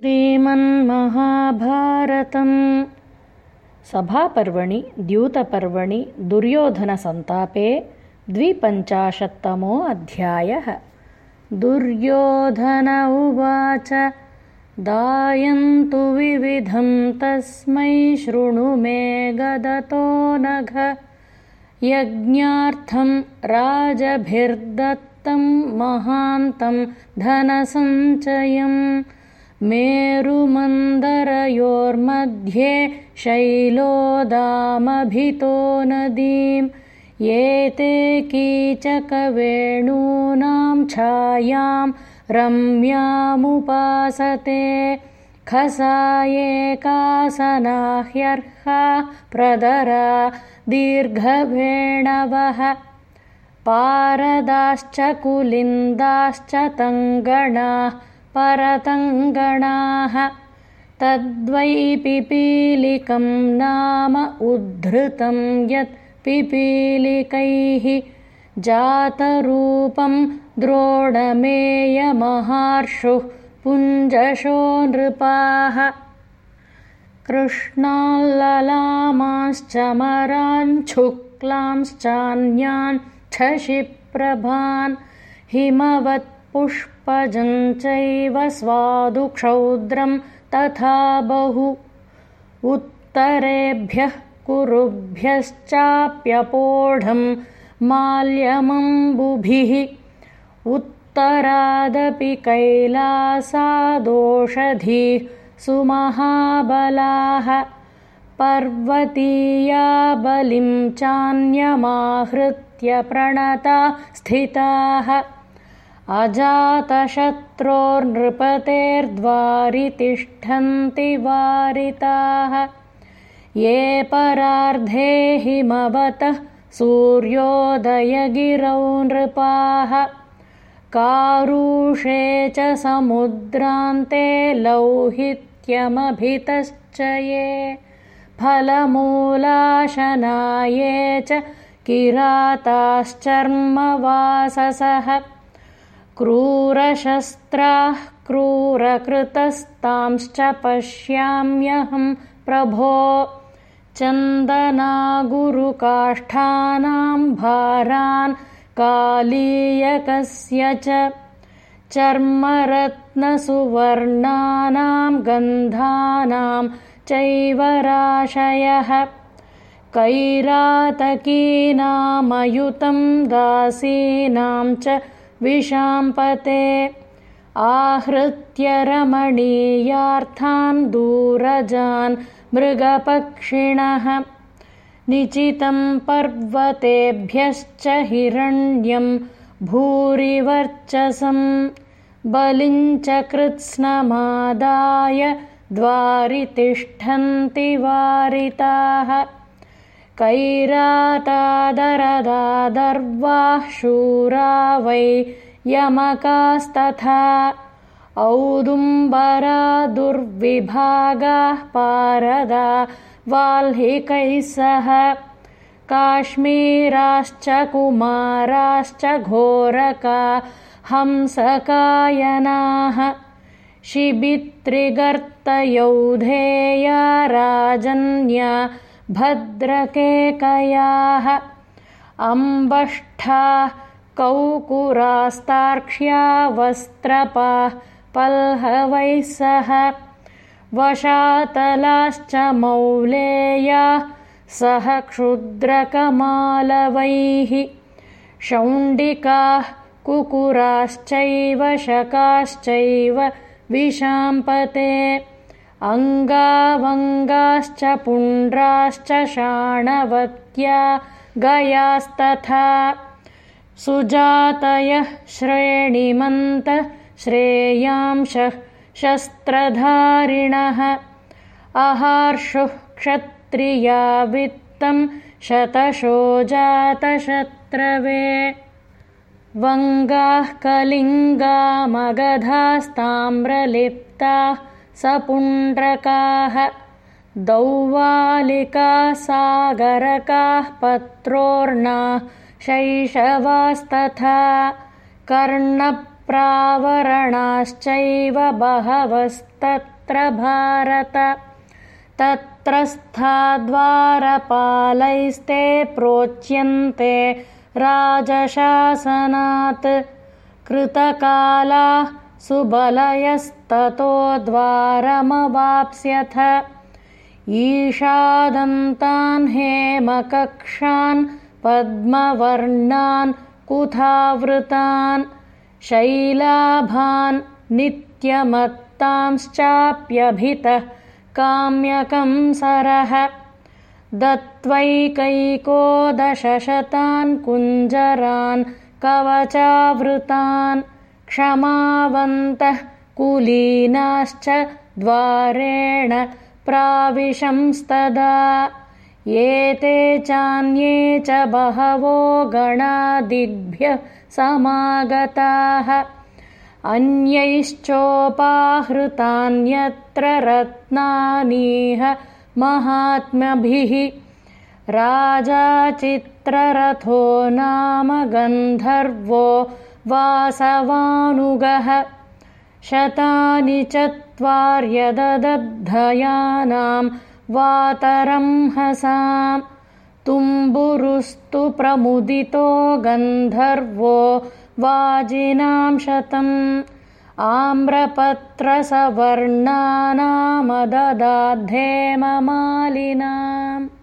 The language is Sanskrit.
श्रीमन्महाभारतम्। सभापर्वणि द्यूतपर्वणि दुर्योधनसन्तापे द्विपञ्चाशत्तमो अध्यायः। दुर्योधन उवाच दायन्तु विविधं तस्मै शृणु मे गदतो नघ। यज्ञार्थं राजभिर्दत्तं महान्तं धनसञ्चयम् मेरुमन्दरयोर्मध्ये शैलोदामभितो नदीं एते कीचकवेणूनां छायां रम्यामुपासते। खसायेकासनाह्यर्हा प्रदरा दीर्घवेणवः। पारदाश्च कुलिन्दाश्च तङ्गणाः परतङ्गणाः। तद्वै पिपीलिकं नाम उद्धृतं यत् पिपीलिकैः। जातरूपं द्रोणमेयमहार्षुः पुञ्जशो नृपाः। कृष्णाल्ललामांश्च मराञ्छुक्लांश्चान्यान् छशिप्रभान् हिमवत्पुष्पजं चैव स्वादुक्षौद्रं तथा बहु। उत्तरेभ्यः कुरुभ्यश्चाप्यपोढं माल्यमम्बुभिः। उत्तरादपि कैलासादोषधिः सुमहाबलाः। पर्वतीया बलिं चान्यमाहृत्य प्रणता स्थिताः अजातशत्रोर्नृपतेर्द्वारि तिष्ठन्ति वारिताः। ये परार्धे हिमवतः सूर्योदयगिरौ नृपाः। कारुषे च समुद्रान्ते लौहित्यमभितश्च ये। फलमूलाशनाये च किराताश्चर्मवाससः क्रूरशस्त्राः क्रूरकृतस्तांश्च पश्याम्यहं प्रभो। चन्दनागुरुकाष्ठानां भारान् कालीयकस्य च चर्मरत्नसुवर्णानां गन्धानां चैव राशयः। कैरातकीनामयुतं दासीनां च विशाम्पते आहृत्य रमणीयार्थान् दूरजान् मृगपक्षिणः। निचितं पर्वतेभ्यश्च हिरण्यं भूरिवर्चसं। बलिञ्च कृत्स्नमादाय द्वारि तिष्ठन्ति वारिताः कैरातादरदादर्वाः शूरा वै यमकास्तथा औदुम्बरा दुर्विभागाः पारदा वाल्हिकैः सह काश्मीराश्च कुमाराश्च घोरका हंसकायनाः शिबित्रिगर्तयौधेया राजन्या भद्रकेकयाः अम्बष्ठाः कौकुरास्तार्क्ष्या वस्त्रपाः पल्हवैः सह वशातलाश्च मौलेयाः सह क्षुद्रकमालवैः शौण्डिकाः कुकुराश्चैव शकाश्चैव विशाम्पते अङ्गावङ्गाश्च पुण्ड्राश्च शाणवत्या गयास्तथा। सुजातयः श्रेणिमन्त श्रेयांशः शस्त्रधारिणः। अहार्षुः क्षत्रिया वित्तं शतशो जातशत्रवे। वङ्गाः कलिङ्गामगधास्ताम्रलिप्ताः सपुण्ड्रकाः दौवालिकाः सागरकाः पत्रोर्णा शैशवास्तथा कर्णप्रावरणाश्चैव बहवस्त तत्र भारत। तत्र स्थाद्वारपालैस्ते प्रोच्यन्ते राजशासनात् कृतकालाः सुबलयस्ततो द्वारमवाप्स्यथ। ईषादन्तान् हेमकक्षान् पद्मवर्णान् कुथावृतान् शैलाभान् नित्यमत्तांश्चाप्यभितः काम्यकंसरः दत्त्वैकैको दशशतान् कुञ्जरान् कवचावृतान् क्षमावन्तः कुलीनाश्च द्वारेण प्राविशंस्तदा। एते चान्ये च बहवो गणादिभ्यः समागताः। अन्यैश्चोपाहृतान्यत्र रत्नानीह महात्मभिः राजा चित्ररथो नाम गन्धर्वो वासवानुगः शतानि चत्वार्यददद्धयानां वातरंहसाम् तुम्बुरुस्तु प्रमुदितो गन्धर्वो वाजिनां शतम्। आम्रपत्रसवर्णानामददाद्धेममालिनाम्